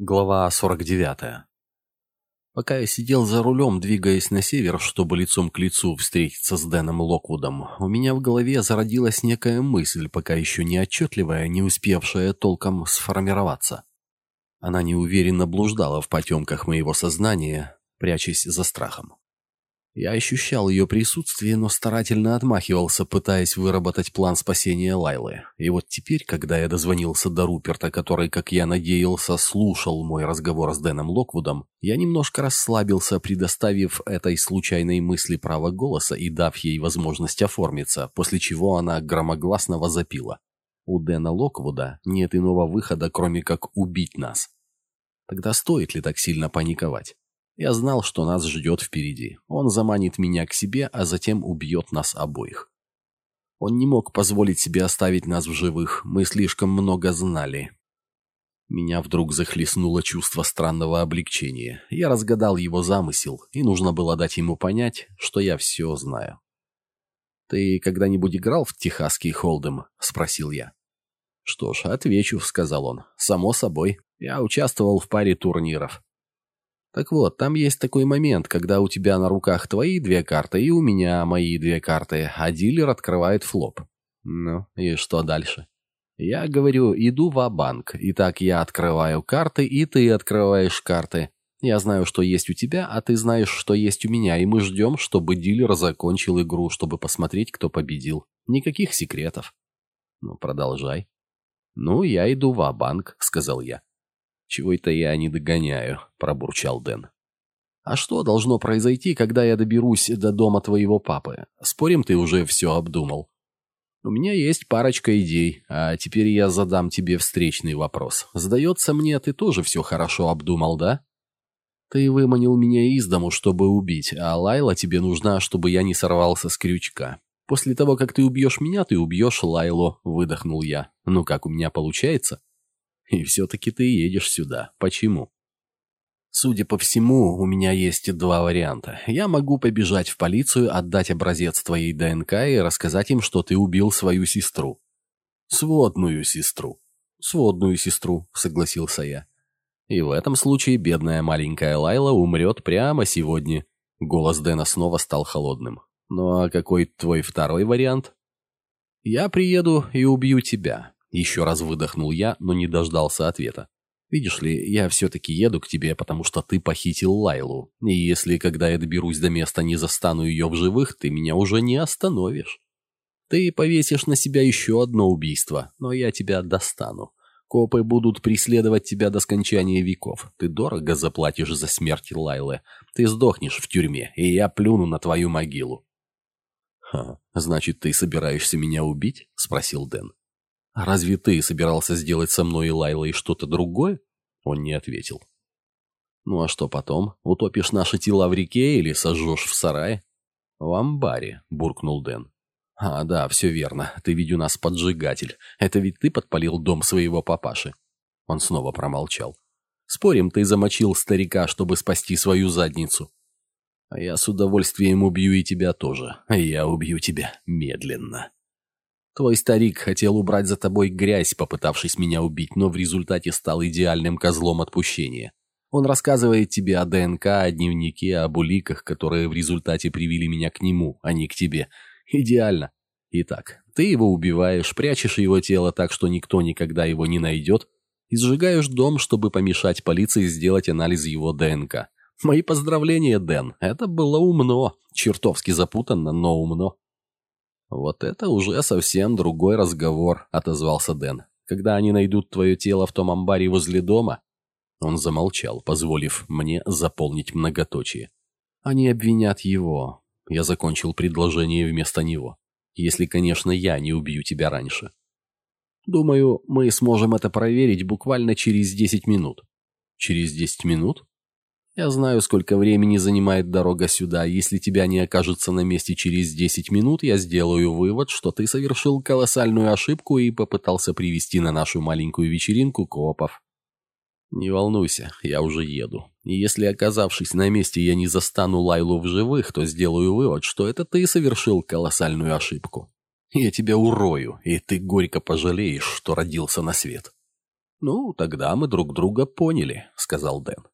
Глава 49. Пока я сидел за рулем, двигаясь на север, чтобы лицом к лицу встретиться с Дэном Локвудом, у меня в голове зародилась некая мысль, пока еще не отчетливая, не успевшая толком сформироваться. Она неуверенно блуждала в потемках моего сознания, прячась за страхом. Я ощущал ее присутствие, но старательно отмахивался, пытаясь выработать план спасения Лайлы. И вот теперь, когда я дозвонился до Руперта, который, как я надеялся, слушал мой разговор с Дэном Локвудом, я немножко расслабился, предоставив этой случайной мысли право голоса и дав ей возможность оформиться, после чего она громогласно возопила. У Дэна Локвуда нет иного выхода, кроме как убить нас. Тогда стоит ли так сильно паниковать? Я знал, что нас ждет впереди. Он заманит меня к себе, а затем убьет нас обоих. Он не мог позволить себе оставить нас в живых, мы слишком много знали. Меня вдруг захлестнуло чувство странного облегчения. Я разгадал его замысел, и нужно было дать ему понять, что я все знаю. «Ты когда-нибудь играл в техасский холдем?» — спросил я. «Что ж, отвечу», — сказал он. «Само собой. Я участвовал в паре турниров. Так вот, там есть такой момент, когда у тебя на руках твои две карты и у меня мои две карты, а дилер открывает флоп. Ну, и что дальше? Я говорю, иду в банк Итак, я открываю карты, и ты открываешь карты. Я знаю, что есть у тебя, а ты знаешь, что есть у меня, и мы ждем, чтобы дилер закончил игру, чтобы посмотреть, кто победил. Никаких секретов. Ну, продолжай. Ну, я иду в банк сказал я. «Чего это я не догоняю», — пробурчал Дэн. «А что должно произойти, когда я доберусь до дома твоего папы? Спорим, ты уже все обдумал?» «У меня есть парочка идей, а теперь я задам тебе встречный вопрос. Сдается мне, ты тоже все хорошо обдумал, да?» «Ты выманил меня из дому, чтобы убить, а Лайла тебе нужна, чтобы я не сорвался с крючка. После того, как ты убьешь меня, ты убьешь Лайлу», — выдохнул я. «Ну как, у меня получается?» И все-таки ты едешь сюда. Почему? Судя по всему, у меня есть два варианта. Я могу побежать в полицию, отдать образец твоей ДНК и рассказать им, что ты убил свою сестру. Сводную сестру. Сводную сестру, согласился я. И в этом случае бедная маленькая Лайла умрет прямо сегодня. Голос Дэна снова стал холодным. Ну а какой твой второй вариант? Я приеду и убью тебя. Еще раз выдохнул я, но не дождался ответа. «Видишь ли, я все-таки еду к тебе, потому что ты похитил Лайлу. И если, когда я доберусь до места, не застану ее в живых, ты меня уже не остановишь. Ты повесишь на себя еще одно убийство, но я тебя достану. Копы будут преследовать тебя до скончания веков. Ты дорого заплатишь за смерть Лайлы. Ты сдохнешь в тюрьме, и я плюну на твою могилу». «Ха, значит, ты собираешься меня убить?» — спросил Дэн. «Разве ты собирался сделать со мной и Лайлой что-то другое?» Он не ответил. «Ну а что потом? Утопишь наши тела в реке или сожжешь в сарае?» «В амбаре», — буркнул Дэн. «А, да, все верно. Ты ведь у нас поджигатель. Это ведь ты подпалил дом своего папаши». Он снова промолчал. «Спорим, ты замочил старика, чтобы спасти свою задницу?» «А я с удовольствием убью и тебя тоже. Я убью тебя медленно». Твой старик хотел убрать за тобой грязь, попытавшись меня убить, но в результате стал идеальным козлом отпущения. Он рассказывает тебе о ДНК, о дневнике, об уликах, которые в результате привели меня к нему, а не к тебе. Идеально. Итак, ты его убиваешь, прячешь его тело так, что никто никогда его не найдет, и сжигаешь дом, чтобы помешать полиции сделать анализ его ДНК. Мои поздравления, Дэн. Это было умно. Чертовски запутанно, но умно. «Вот это уже совсем другой разговор», — отозвался Дэн. «Когда они найдут твое тело в том амбаре возле дома...» Он замолчал, позволив мне заполнить многоточие. «Они обвинят его». Я закончил предложение вместо него. «Если, конечно, я не убью тебя раньше». «Думаю, мы сможем это проверить буквально через десять минут». «Через десять минут?» Я знаю, сколько времени занимает дорога сюда. Если тебя не окажется на месте через 10 минут, я сделаю вывод, что ты совершил колоссальную ошибку и попытался привести на нашу маленькую вечеринку копов. Не волнуйся, я уже еду. И если, оказавшись на месте, я не застану Лайлу в живых, то сделаю вывод, что это ты совершил колоссальную ошибку. Я тебя урою, и ты горько пожалеешь, что родился на свет. «Ну, тогда мы друг друга поняли», — сказал Дэн.